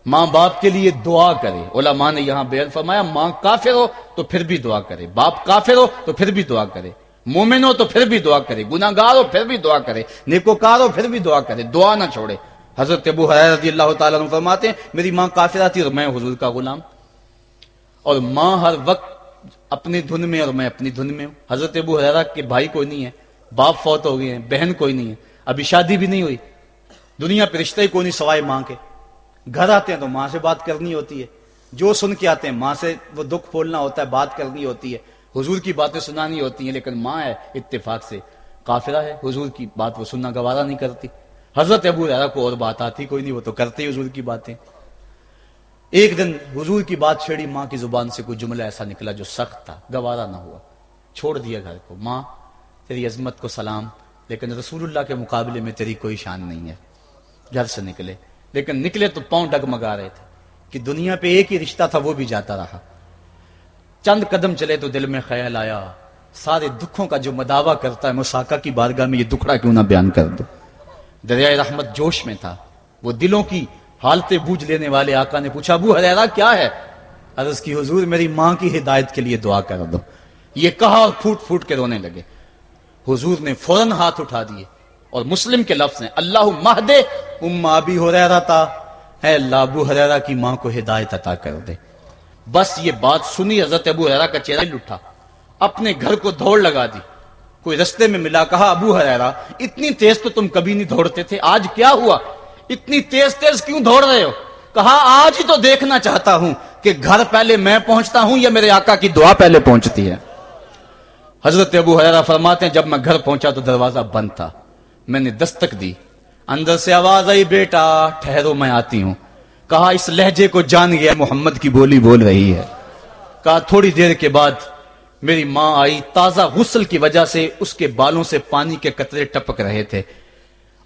ماں باپ کے لیے دعا کرے۔ علماء نے یہاں بیان فرمایا، ماں کافر ہو تو پھر بھی دعا کرے، باپ کافر ہو تو پھر بھی دعا کرے۔ مومن ہو تو پھر بھی دعا کرے گناگار ہو پھر بھی دعا کرے نیکوکار ہو پھر بھی دعا کرے، دعا نہ چھوڑے۔ حضرت ابو رضی اللہ تعالیٰ فرماتے ہیں، میری ماں کافر آتی اور میں حضور کا غلام۔ اور ماں ہر وقت اپنی دھن میں اور میں اپنی دھن میں ہوں۔ حضرت ابو حرا کے بھائی کوئی نہیں ہے، باپ فوت ہو گئے ہیں، بہن کوئی نہیں ہے، ابھی شادی بھی نہیں ہوئی۔ دنیا پہ رشتے کوئی نہیں سوائے ماں کے۔ گھر آتے ہیں تو ماں سے بات کرنی ہوتی ہے، جو سن کے آتے ہیں، ماں سے وہ دکھ پھولنا ہوتا ہے، بات کرنی ہوتی ہے۔ حضور کی باتیں سنانی ہوتی ہیں، لیکن ماں ہے اتفاق سے۔ کافرہ ہے، حضور کی بات وہ سننا گوارا نہیں کرتی۔ حضرت ابو ریرا کو اور بات آتی، کوئی نہیں، وہ تو کرتے حضور کی باتیں۔ ایک دن حضور کی بات چھیڑی، ماں کی زبان سے کوئی جملہ ایسا نکلا جو سخت تھا، گوارا نہ ہوا۔ چھوڑ دیا گھر کو۔ ماں، تیری عظمت کو سلام، لیکن رسول اللہ کے مقابلے میں تیری کوئی شان نہیں ہے۔ گھر سے نکلے، لیکن نکلے تو پاؤں ڈگمگا رہے تھے کہ دنیا پہ ایک ہی رشتہ تھا، وہ بھی جاتا رہا۔ چند قدم چلے تو دل میں خیال آیا، سارے دکھوں کا جو مداوع کرتا ہے مساکا کی بارگاہ میں یہ دکھڑا کیوں نہ بیان کر دو؟ دریائے رحمت جوش میں تھا۔ وہ دلوں کی حالتیں بوجھ لینے والے آقا نے پوچھا، ابو حریرا کیا ہے؟ عرض کی، حضور میری ماں کی ہدایت کے لیے دعا کر دو۔ یہ کہا اور پھوٹ پھوٹ کے رونے لگے۔ حضور نے فوراً ہاتھ اٹھا دیے۔ اور مسلم کے لفظ ہیں، اللہ مہد ام ابی ہو رہا تھا اے اللہ، ابو حریرہ کی ماں کو ہدایت عطا کر دے۔ بس یہ بات سنی حضرت ابو حریرہ کا چہرہ لٹھا۔ اپنے گھر کو دوڑ لگا دی۔ کوئی رستے میں ملا، کہا، ابو حریرہ، اتنی تیز تو تم کبھی نہیں دوڑتے تھے، آج کیا ہوا؟ اتنی تیز تیز کیوں دوڑ رہے ہو؟ کہا، آج ہی تو دیکھنا چاہتا ہوں کہ گھر پہلے میں پہنچتا ہوں یا میرے آقا کی دعا پہلے پہنچتی ہے۔ حضرت ابو حیرہ فرماتے ہیں، جب میں گھر پہنچا تو دروازہ بند تھا۔ میں نے دستک دی۔ اندر سے آواز آئی، بیٹا، ٹھہرو، میں آتی ہوں۔ کہا اس لہجے کو جان گیا محمد کی بولی بول رہی ہے۔ کہا تھوڑی دیر کے بعد میری ماں آئی، تازہ غسل کی وجہ سے اس کے بالوں سے پانی کے قطرے ٹپک رہے تھے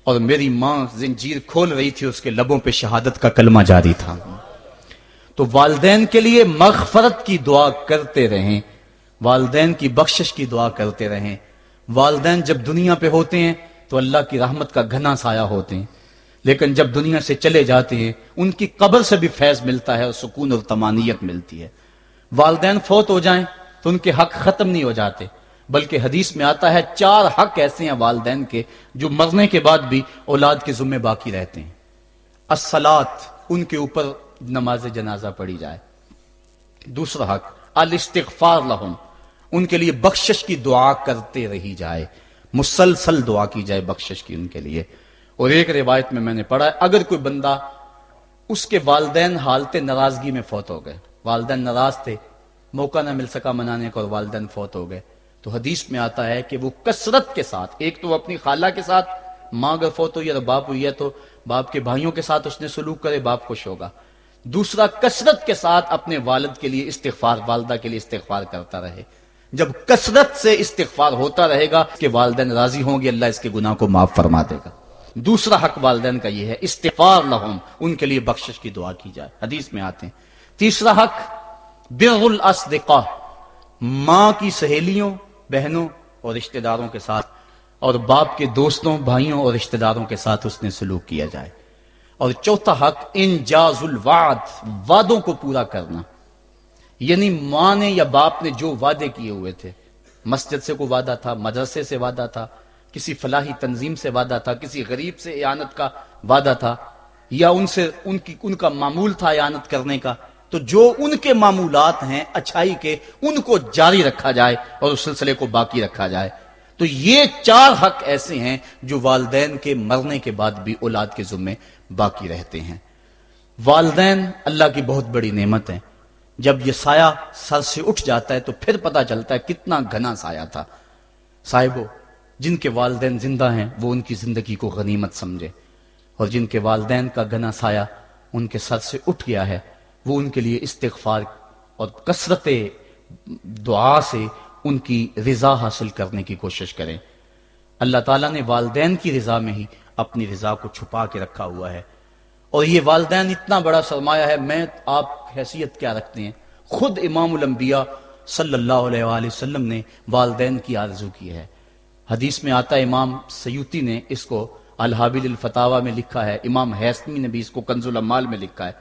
اور میری ماں زنجیر کھول رہی تھی، اس کے لبوں پہ شہادت کا کلمہ جاری تھا۔ تو والدین کے لیے مغفرت کی دعا کرتے رہیں۔ والدین کی بخشش کی دعا کرتے رہیں۔ والدین جب دنیا پہ ہوتے ہیں تو اللہ کی رحمت کا گھنا سایہ ہوتے ہیں۔ لیکن جب دنیا سے چلے جاتے ہیں، ان کی قبر سے بھی فیض ملتا ہے اور سکون اور تمانیت ملتی ہے۔ والدین فوت ہو جائیں تو ان کے حق ختم نہیں ہو جاتے، بلکہ حدیث میں آتا ہے چار حق ایسے ہیں والدین کے جو مرنے کے بعد بھی اولاد کے ذمہ باقی رہتے ہیں۔ السلات ان کے اوپر نماز جنازہ پڑھی جائے۔ دوسرا حق، الاستغفار لہم ان کے لیے بخشش کی دعا کرتے رہی جائے۔ مسلسل دعا کی جائے بخشش کی ان کے لیے۔ اور ایک روایت میں میں نے پڑھا ہے، اگر کوئی بندہ اس کے والدین حالت ناراضگی میں فوت ہو گئے، والدین ناراض تھے، موقع نہ مل سکا منانے کا اور والدین فوت ہو گئے، تو حدیث میں آتا ہے کہ وہ کثرت کے ساتھ، ایک تو وہ اپنی خالہ کے ساتھ، ماں اگر فوت ہوئی ہے تو باپ ہوئی ہے تو باپ کے بھائیوں کے ساتھ اس نے سلوک کرے، باپ خوش ہوگا۔ دوسرا، کثرت کے ساتھ اپنے والد کے لیے استغفار، والدہ کے لیے استغفار کرتا رہے۔ جب کثرت سے استغفار ہوتا رہے گا کہ والدین راضی ہوں گے، اللہ اس کے گناہ کو معاف فرما دے گا۔ دوسرا حق والدین کا یہ ہے، استغفار لہم، ان کے لیے بخشش کی دعا کی جائے۔ حدیث میں آتے ہیں۔ تیسرا حق بر الاصدقاء ماں کی سہیلیوں، بہنوں اور رشتہ داروں کے ساتھ، اور باپ کے دوستوں، بھائیوں اور رشتہ داروں کے ساتھ اس نے سلوک کیا جائے۔ اور چوتھا حق، انجاز الوعد، وعدوں کو پورا کرنا۔ یعنی ماں نے یا باپ نے جو وعدے کیے ہوئے تھے، مسجد سے کوئی وعدہ تھا، مدرسے سے وعدہ تھا کسی فلاحی تنظیم سے وعدہ تھا، کسی غریب سے اعانت کا وعدہ تھا، یا ان سے، ان کی، ان کا معمول تھا اعانت کرنے کا، تو جو ان کے معمولات ہیں اچھائی کے، ان کو جاری رکھا جائے اور اس سلسلے کو باقی رکھا جائے۔ تو یہ چار حق ایسے ہیں جو والدین کے مرنے کے بعد بھی اولاد کے ذمے باقی رہتے ہیں۔ والدین اللہ کی بہت بڑی نعمت ہے جب یہ سایہ سر سے اٹھ جاتا ہے تو پھر پتا چلتا ہے کتنا گھنا سایہ تھا۔ صاحبوں جن کے والدین زندہ ہیں، وہ ان کی زندگی کو غنیمت سمجھے۔ اور جن کے والدین کا گنا سایہ ان کے سر سے اٹھ گیا ہے، وہ ان کے لیے استغفار اور کثرت دعا سے ان کی رضا حاصل کرنے کی کوشش کریں۔ اللہ تعالیٰ نے والدین کی رضا میں ہی اپنی رضا کو چھپا کے رکھا ہوا ہے۔ اور یہ والدین اتنا بڑا سرمایہ ہے، میں آپ حیثیت کیا رکھتے ہیں؟ خود امام الانبیاء صلی اللہ علیہ وآلہ وسلم نے والدین کی آرزو کی ہے۔ حدیث میں آتا امام سیوتی نے اس کو الحابل الفتاوہ میں لکھا ہے، امام حیثمی نے بھی اس کو کنز العمال میں لکھا ہے۔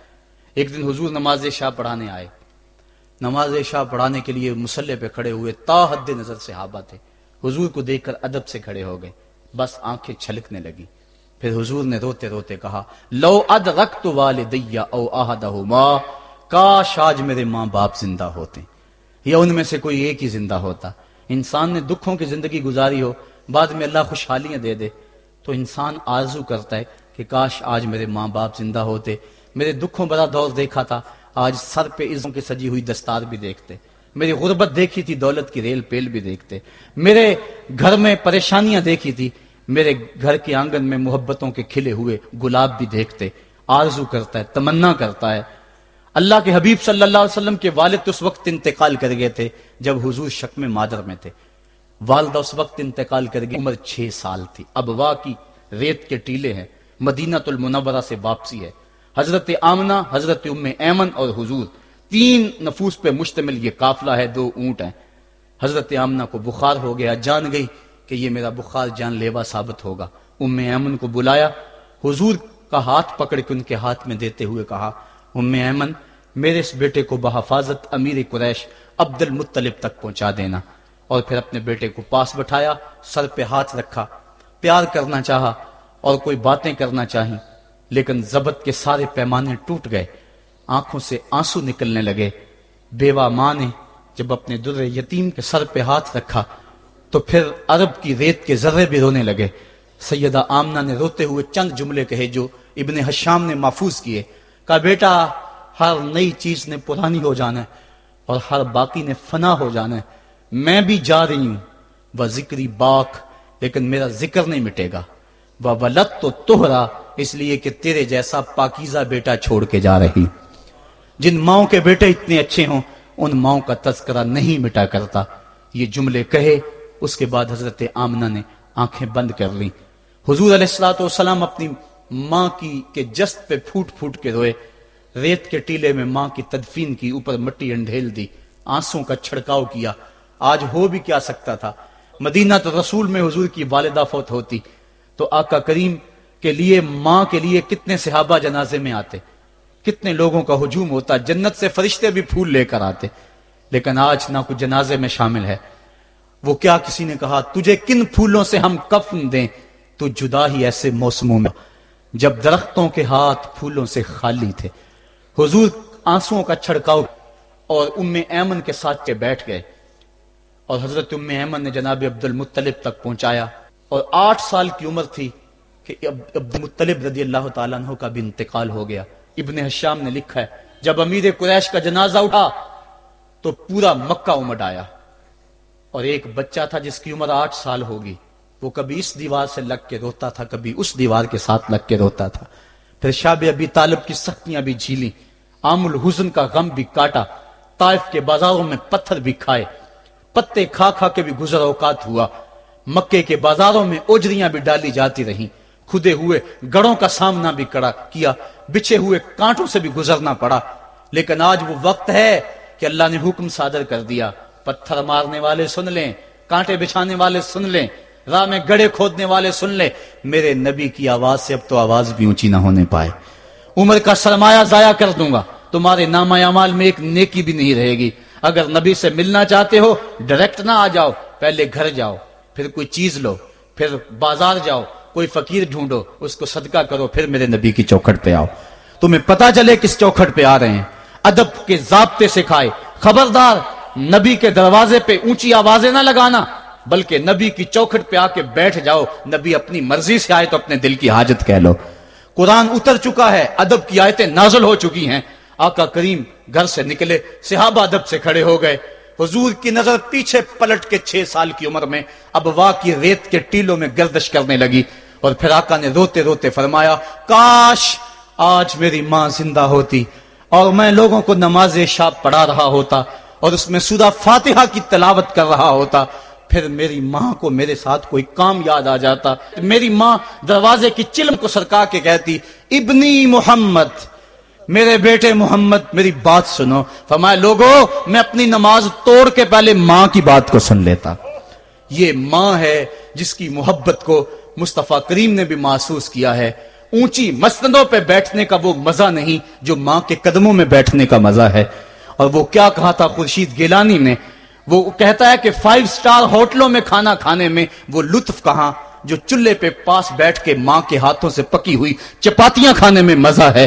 ایک دن حضور نماز شاہ پڑھانے آئے۔ نماز شاہ پڑھانے کے لیے مسلح پہ کھڑے ہوئے تا حد نظر صحابہ تھے۔ حضور کو دیکھ کر ادب سے کھڑے ہو گئے۔ بس آنکھیں چھلکنے لگی۔ پھر حضور نے روتے روتے کہا، لو اد رکھ والدیا او آہدہ کاش آج میرے ماں باپ زندہ ہوتے۔ یا ان میں سے کوئی ایک ہی زندہ ہوتا۔ انسان نے دکھوں کی زندگی گزاری ہو، بعد میں اللہ خوشحالیاں دے دے۔ تو انسان آرزو کرتا ہے کہ کاش آج میرے ماں باپ زندہ ہوتے، میرے دکھوں بڑا دور دیکھا تھا، آج سر پہ عزوں کی سجی ہوئی دستار بھی دیکھتے۔ میری غربت دیکھی تھی، دولت کی ریل پیل بھی دیکھتے۔ میرے گھر میں پریشانیاں دیکھی تھی، میرے گھر کے آنگن میں محبتوں کے کھلے ہوئے گلاب بھی دیکھتے۔ آرزو کرتا ہے، تمنا کرتا ہے۔ اللہ کے حبیب صلی اللہ علیہ وسلم کے والد اس وقت انتقال کر گئے تھے جب حضور شک میں مادر میں تھے۔ والدہ اس وقت انتقال کر گئی عمر چھ سال تھی۔ اب وا کی ریت کے ٹیلے ہیں مدینہ المنورہ سے واپسی ہے۔ حضرت آمنہ، حضرت ام ایمن اور حضور تین نفوس پہ مشتمل یہ قافلہ ہے، دو اونٹ ہیں۔ حضرت آمنہ کو بخار ہو گیا، جان گئی کہ یہ میرا بخار جان لیوا ثابت ہوگا۔ ام ایمن کو بلایا، حضور کا ہاتھ پکڑ کے ان کے ہاتھ میں دیتے ہوئے کہا ام ایمن، میرے اس بیٹے کو بحفاظت امیر قریش عبد المطلب تک پہنچا دینا۔ اور پھر اپنے بیٹے کو پاس بٹھایا، سر پہ ہاتھ رکھا، پیار کرنا چاہا اور کوئی باتیں کرنا چاہیں لیکن ضبط کے سارے پیمانے ٹوٹ گئے۔ آنکھوں سے آنسو نکلنے لگے۔ بیوہ ماں نے جب اپنے در یتیم کے سر پہ ہاتھ رکھا، تو پھر عرب کی ریت کے ذرے بھی رونے لگے۔ سیدہ آمنہ نے روتے ہوئے چند جملے کہے جو ابن حشام نے محفوظ کیے۔ کہا بیٹا، ہر نئی چیز نے پرانی ہو جانا ہے اور ہر باقی نے فنا ہو جانا ہے۔ میں بھی جا رہی ہوں۔ وہ ذکری باک، لیکن میرا ذکر نہیں مٹے گا۔ وہ ولت تو توہرا اس لیے کہ تیرے جیسا پاکیزہ بیٹا چھوڑ کے جا رہی۔ جن ماؤں کے بیٹے اتنے اچھے ہوں، ان ماؤں کا تذکرہ نہیں مٹا کرتا۔ یہ جملے کہے، اس کے بعد حضرت آمنہ نے آنکھیں بند کر لی حضور علیہ السلاۃ والسلام اپنی ماں کی کے جست پہ پھوٹ پھوٹ کے روئے، ریت کے ٹیلے میں ماں کی تدفین کی، اوپر مٹی انڈھیل دی، آنسوں کا چھڑکاؤ کیا۔ آج ہو بھی کیا سکتا تھا۔ مدینہ تو رسول میں حضور کی والدہ فوت ہوتی۔ تو آقا کریم کے لیے، ماں کے لیے کتنے صحابہ جنازے میں آتے؟ کتنے لوگوں کا ہجوم ہوتا؟ جنت سے فرشتے بھی پھول لے کر آتے۔ لیکن آج نہ کوئی جنازے میں شامل ہے۔ وہ کیا کسی نے کہا، تجھے کن پھولوں سے ہم کفن دیں؟ تو جدا ہی ایسے موسموں میں۔ جب درختوں کے ہاتھ پھولوں سے خالی تھے۔ حضور آنسو کا چھڑکاؤ اور ام ایمن کے ساتھ کے بیٹھ گئے۔ اور حضرت ام ایمن نے جناب عبد المطلب تک پہنچایا۔ اور آٹھ سال کی عمر تھی کہ عبد المطلب رضی اللہ تعالیٰ عنہ کا بھی انتقال ہو گیا۔ ابن حشام نے لکھا ہے، جب امیر قریش کا جنازہ اٹھا تو پورا مکہ امڈ آیا۔ اور ایک بچہ تھا جس کی عمر آٹھ سال ہوگی۔ وہ کبھی اس دیوار سے لگ کے روتا تھا، کبھی اس دیوار کے ساتھ لگ کے روتا تھا۔ پھر شاب ابی طالب کی سختیاں بھی جھیلی عام الحزن کا غم بھی کاٹا، طائف کے بازاروں میں پتھر بھی کھائے۔ پتے کھا کھا کے بھی گزر اوقات ہوا۔ مکے کے بازاروں میں اوجریاں بھی ڈالی جاتی رہی کھدے ہوئے گڑوں کا سامنا بھی کڑا کیا، بچھے ہوئے کانٹوں سے بھی گزرنا پڑا۔ لیکن آج وہ وقت ہے کہ اللہ نے حکم صادر کر دیا۔ پتھر مارنے والے سن لیں، کانٹے بچھانے والے سن لیں۔ راہ میں گڑے کھودنے والے سن لیں میرے نبی کی آواز سے اب تو آواز بھی اونچی نہ ہونے پائے۔ عمر کا سرمایہ ضائع کر دوں گا۔ تمہارے نام اعمال میں ایک نیکی بھی نہیں رہے گی۔ اگر نبی سے ملنا چاہتے ہو ڈائریکٹ نہ آ جاؤ۔ پہلے گھر جاؤ، پھر کوئی چیز لو، پھر بازار جاؤ، کوئی فقیر ڈھونڈو، اس کو صدقہ کرو، پھر میرے نبی کی چوکھٹ پہ آؤ۔ تمہیں پتا چلے کس چوکھٹ پہ آ رہے ہیں۔ ادب کے ضابطے سکھائے خبردار، نبی کے دروازے پہ اونچی آوازیں نہ لگانا۔ بلکہ نبی کی چوکھٹ پہ آ کے بیٹھ جاؤ۔ نبی اپنی مرضی سے آئے تو اپنے دل کی حاجت کہہ لو۔ قرآن اتر چکا ہے، ادب کی آیتیں نازل ہو چکی ہیں۔ آقا کریم گھر سے نکلے، صحابہ ادب سے کھڑے ہو گئے۔ حضور کی نظر پیچھے پلٹ کے چھ سال کی عمر میں اب واہ کی ریت کے ٹیلوں میں گردش کرنے لگی۔ اور پھر آقا نے روتے روتے فرمایا، کاش آج میری ماں زندہ ہوتی اور میں لوگوں کو نماز شاپ پڑھا رہا ہوتا اور اس میں سودہ فاتحہ کی تلاوت کر رہا ہوتا۔ پھر میری ماں کو میرے ساتھ کوئی کام یاد آ جاتا۔ میری ماں دروازے کی چلم کو سرکا کے کہتی، ابنی محمد، میرے بیٹے محمد، میری بات سنو۔ فرمایا لوگوں میں اپنی نماز توڑ کے پہلے ماں کی بات کو سن لیتا۔ یہ ماں ہے جس کی محبت کو مصطفیٰ کریم نے بھی محسوس کیا ہے۔ اونچی مسندوں پہ بیٹھنے کا وہ مزہ نہیں، جو ماں کے قدموں میں بیٹھنے کا مزہ ہے۔ اور وہ کیا کہا تھا خورشید گیلانی نے؟ وہ کہتا ہے کہ فائیو سٹار ہوٹلوں میں کھانا کھانے میں وہ لطف کہاں؟ جو چلے پہ پاس بیٹھ کے ماں کے ہاتھوں سے پکی ہوئی چپاتیاں کھانے میں مزہ ہے۔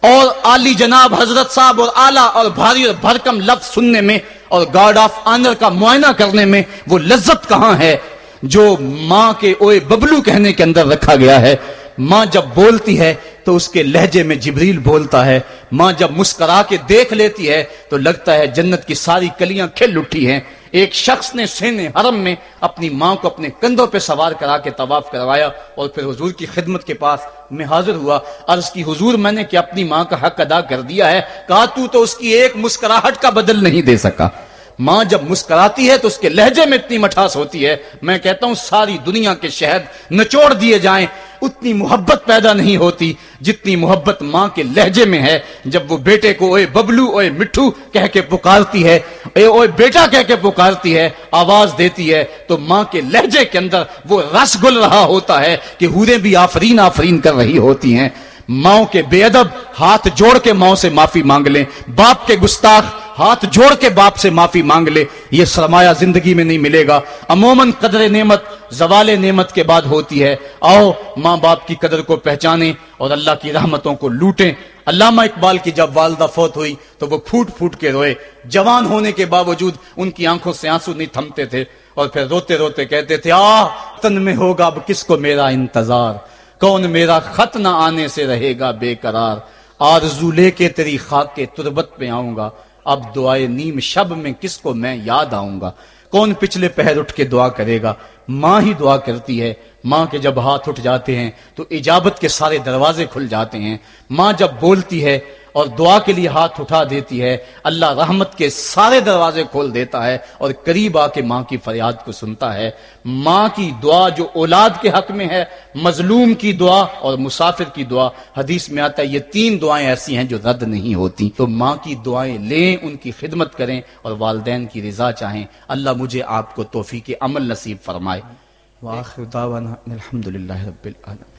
اور علی جناب حضرت صاحب اور اعلیٰ اور بھاری اور بھرکم لفظ سننے میں اور گارڈ آف آنر کا معائنہ کرنے میں وہ لذت کہاں ہے؟ جو ماں کے اوے ببلو کہنے کے اندر رکھا گیا ہے۔ ماں جب بولتی ہے تو اس کے لہجے میں جبریل بولتا ہے۔ ماں جب مسکرا کے دیکھ لیتی ہے تو لگتا ہے جنت کی ساری کلیاں کھل اٹھی ہیں۔ ایک شخص نے سین حرم میں اپنی ماں کو اپنے کندھوں پہ سوار کرا کے طواف کروایا اور پھر حضور کی خدمت کے پاس میں حاضر ہوا۔ عرض کی، حضور میں نے کہ اپنی ماں کا حق ادا کر دیا ہے۔ کہا، تو تو اس کی ایک مسکراہٹ کا بدل نہیں دے سکا۔ ماں جب مسکراتی ہے تو اس کے لہجے میں اتنی مٹھاس ہوتی ہے۔ میں کہتا ہوں ساری دنیا کے شہد نچوڑ دیے جائیں، اتنی محبت پیدا نہیں ہوتی جتنی محبت ماں کے لہجے میں ہے۔ جب وہ بیٹے کو اوے ببلو اوے مٹھو کہہ کے پکارتی ہے، اے اوے بیٹا کہہ کے پکارتی ہے، آواز دیتی ہے، تو ماں کے لہجے کے اندر وہ رس گل رہا ہوتا ہے کہ ہورے بھی آفرین آفرین کر رہی ہوتی ہیں۔ ماؤں کے بے ادب ہاتھ جوڑ کے ماؤں سے معافی مانگ لیں۔ باپ کے گستاخ ہاتھ جوڑ کے باپ سے معافی مانگ لے، یہ سرمایہ زندگی میں نہیں ملے گا۔ عموماً قدر نعمت زوال نعمت کے بعد ہوتی ہے۔ آؤ، ماں باپ کی قدر کو پہچانے اور اللہ کی رحمتوں کو لوٹیں۔ علامہ اقبال کی جب والدہ فوت ہوئی تو وہ پھوٹ پھوٹ کے روئے۔ جوان ہونے کے باوجود ان کی آنکھوں سے آنسو نہیں تھمتے تھے اور پھر روتے روتے کہتے تھے آ تن میں ہوگا اب کس کو میرا انتظار؟ کون میرا خط نہ آنے سے رہے گا بے قرار؟ آرزو لے کے تیری خاک کے تربت پہ آؤں گا۔ اب دعائے نیم شب میں کس کو میں یاد آؤں گا؟ کون پچھلے پہر اٹھ کے دعا کرے گا؟ ماں ہی دعا کرتی ہے۔ ماں کے جب ہاتھ اٹھ جاتے ہیں تو اجابت کے سارے دروازے کھل جاتے ہیں۔ ماں جب بولتی ہے اور دعا کے لیے ہاتھ اٹھا دیتی ہے۔ اللہ رحمت کے سارے دروازے کھول دیتا ہے اور قریب آ کے ماں کی فریاد کو سنتا ہے۔ ماں کی دعا جو اولاد کے حق میں ہے، مظلوم کی دعا اور مسافر کی دعا۔ حدیث میں آتا ہے، یہ تین دعائیں ایسی ہیں جو رد نہیں ہوتی۔ تو ماں کی دعائیں لیں، ان کی خدمت کریں اور والدین کی رضا چاہیں۔ اللہ مجھے آپ کو توفیق عمل نصیب فرمائے۔ وآخر دعوانا الحمدللہ رب العالمين